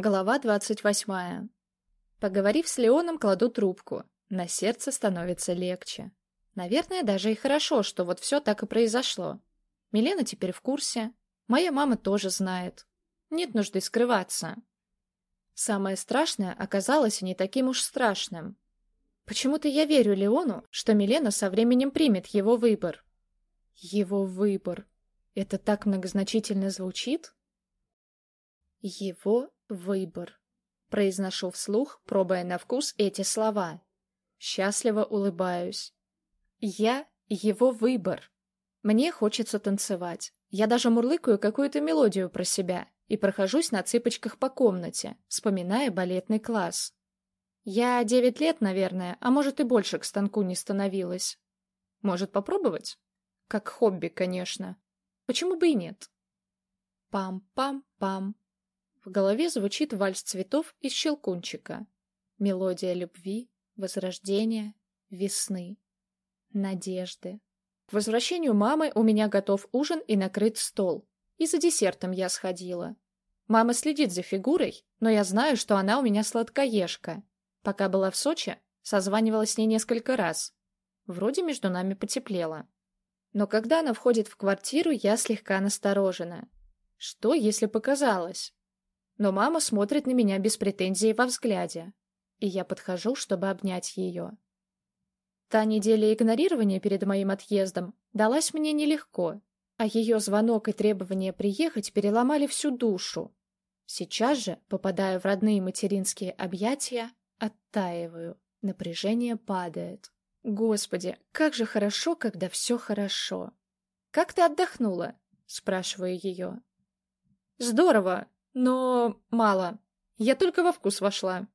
Глава двадцать восьмая. Поговорив с Леоном, кладу трубку. На сердце становится легче. Наверное, даже и хорошо, что вот все так и произошло. Милена теперь в курсе. Моя мама тоже знает. Нет нужды скрываться. Самое страшное оказалось не таким уж страшным. Почему-то я верю Леону, что Милена со временем примет его выбор. Его выбор. Это так многозначительно звучит? Его выбор. Произношу вслух, пробуя на вкус эти слова. Счастливо улыбаюсь. Я его выбор. Мне хочется танцевать. Я даже мурлыкаю какую-то мелодию про себя и прохожусь на цыпочках по комнате, вспоминая балетный класс. Я девять лет, наверное, а может и больше к станку не становилась. Может, попробовать? Как хобби, конечно. Почему бы и нет? Пам-пам-пам. В голове звучит вальс цветов из щелкунчика. Мелодия любви, возрождения, весны, надежды. К возвращению мамы у меня готов ужин и накрыт стол. И за десертом я сходила. Мама следит за фигурой, но я знаю, что она у меня сладкоежка. Пока была в Сочи, созванивалась с ней несколько раз. Вроде между нами потеплело. Но когда она входит в квартиру, я слегка насторожена. Что, если показалось? Но мама смотрит на меня без претензий во взгляде, и я подхожу, чтобы обнять ее. Та неделя игнорирования перед моим отъездом далась мне нелегко, а ее звонок и требование приехать переломали всю душу. Сейчас же, попадая в родные материнские объятия, оттаиваю, напряжение падает. Господи, как же хорошо, когда все хорошо. «Как ты отдохнула?» — спрашиваю ее. «Здорово!» Но мало. Я только во вкус вошла.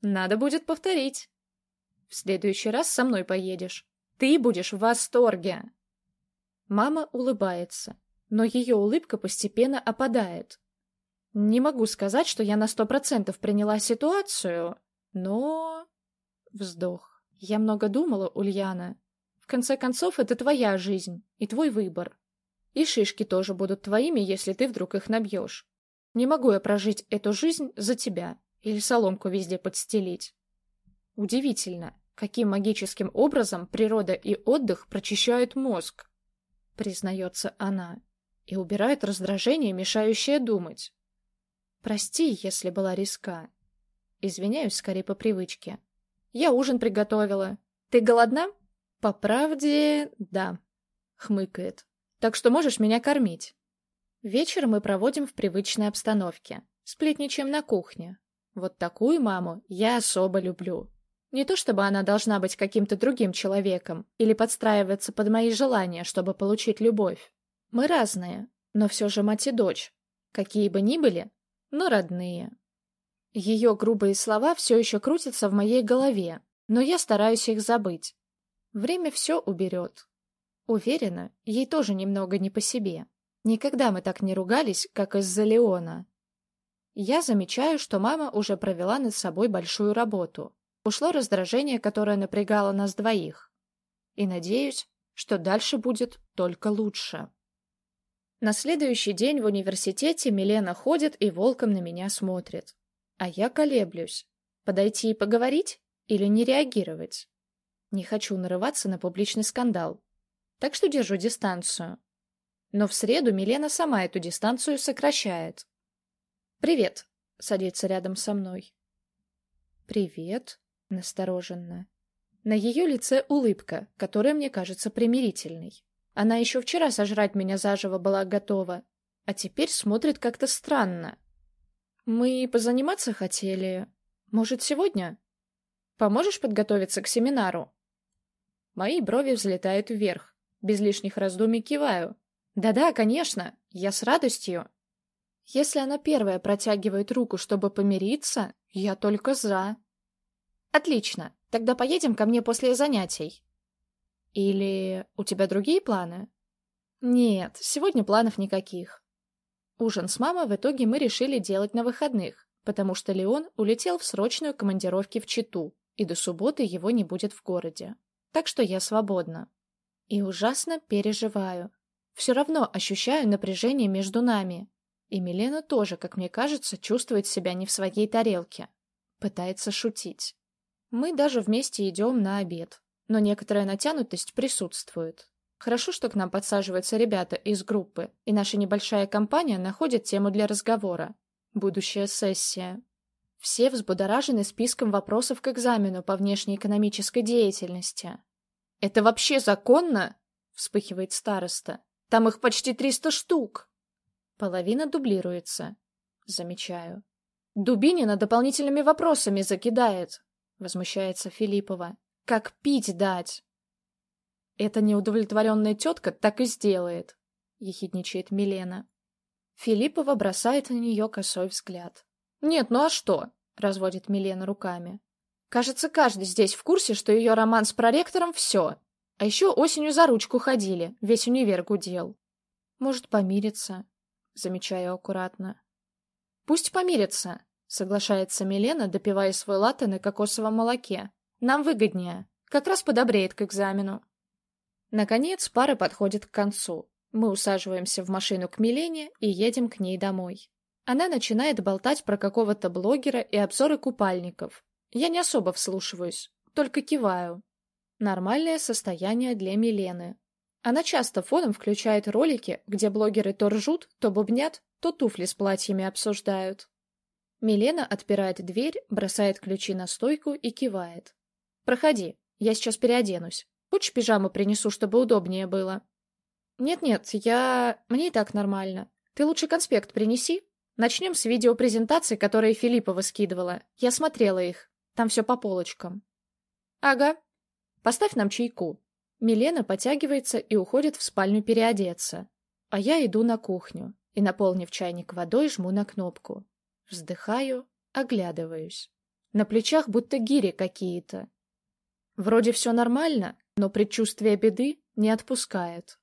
Надо будет повторить. В следующий раз со мной поедешь. Ты будешь в восторге. Мама улыбается, но ее улыбка постепенно опадает. Не могу сказать, что я на сто процентов приняла ситуацию, но... Вздох. Я много думала, Ульяна. В конце концов, это твоя жизнь и твой выбор. И шишки тоже будут твоими, если ты вдруг их набьешь. Не могу я прожить эту жизнь за тебя или соломку везде подстелить. Удивительно, каким магическим образом природа и отдых прочищают мозг, признается она, и убирают раздражение, мешающее думать. Прости, если была риска. Извиняюсь скорее по привычке. Я ужин приготовила. Ты голодна? По правде, да, хмыкает. Так что можешь меня кормить. Вечер мы проводим в привычной обстановке, сплетничаем на кухне. Вот такую маму я особо люблю. Не то чтобы она должна быть каким-то другим человеком или подстраиваться под мои желания, чтобы получить любовь. Мы разные, но все же мать и дочь. Какие бы ни были, но родные. Ее грубые слова все еще крутятся в моей голове, но я стараюсь их забыть. Время все уберет. Уверена, ей тоже немного не по себе. Никогда мы так не ругались, как из-за Леона. Я замечаю, что мама уже провела над собой большую работу. Ушло раздражение, которое напрягало нас двоих. И надеюсь, что дальше будет только лучше. На следующий день в университете Милена ходит и волком на меня смотрит. А я колеблюсь. Подойти и поговорить или не реагировать? Не хочу нарываться на публичный скандал. Так что держу дистанцию. Но в среду Милена сама эту дистанцию сокращает. «Привет», — садится рядом со мной. «Привет», — настороженно. На ее лице улыбка, которая мне кажется примирительной. Она еще вчера сожрать меня заживо была готова, а теперь смотрит как-то странно. «Мы позаниматься хотели. Может, сегодня? Поможешь подготовиться к семинару?» Мои брови взлетают вверх. Без лишних раздумий киваю. Да-да, конечно, я с радостью. Если она первая протягивает руку, чтобы помириться, я только за. Отлично, тогда поедем ко мне после занятий. Или у тебя другие планы? Нет, сегодня планов никаких. Ужин с мамой в итоге мы решили делать на выходных, потому что Леон улетел в срочную командировку в Читу, и до субботы его не будет в городе. Так что я свободна. И ужасно переживаю, все равно ощущаю напряжение между нами. И Милена тоже, как мне кажется, чувствует себя не в своей тарелке. Пытается шутить. Мы даже вместе идем на обед, но некоторая натянутость присутствует. Хорошо, что к нам подсаживаются ребята из группы, и наша небольшая компания находит тему для разговора. Будущая сессия. Все взбудоражены списком вопросов к экзамену по внешнеэкономической деятельности. «Это вообще законно?» — вспыхивает староста. «Там их почти триста штук!» Половина дублируется. Замечаю. Дубинина дополнительными вопросами закидает, возмущается Филиппова. Как пить дать? Эта неудовлетворенная тетка так и сделает, ехидничает Милена. Филиппова бросает на нее косой взгляд. Нет, ну а что? разводит Милена руками. Кажется, каждый здесь в курсе, что ее роман с проректором — все. А еще осенью за ручку ходили, весь универ гудел. Может, помириться, замечаю аккуратно. Пусть помирятся, соглашается Милена, допивая свой латте на кокосовом молоке. Нам выгоднее. Как раз подобреет к экзамену. Наконец, пара подходит к концу. Мы усаживаемся в машину к Милене и едем к ней домой. Она начинает болтать про какого-то блогера и обзоры купальников. Я не особо вслушиваюсь, только киваю. Нормальное состояние для Милены. Она часто фоном включает ролики, где блогеры то ржут, то бубнят, то туфли с платьями обсуждают. Милена отпирает дверь, бросает ключи на стойку и кивает. «Проходи, я сейчас переоденусь. Хочешь пижаму принесу, чтобы удобнее было?» «Нет-нет, я... мне и так нормально. Ты лучше конспект принеси. Начнем с видеопрезентации, которые Филиппова скидывала. Я смотрела их. Там все по полочкам». «Ага. Поставь нам чайку». Милена потягивается и уходит в спальню переодеться. А я иду на кухню и, наполнив чайник водой, жму на кнопку. Вздыхаю, оглядываюсь. На плечах будто гири какие-то. Вроде все нормально, но предчувствие беды не отпускает.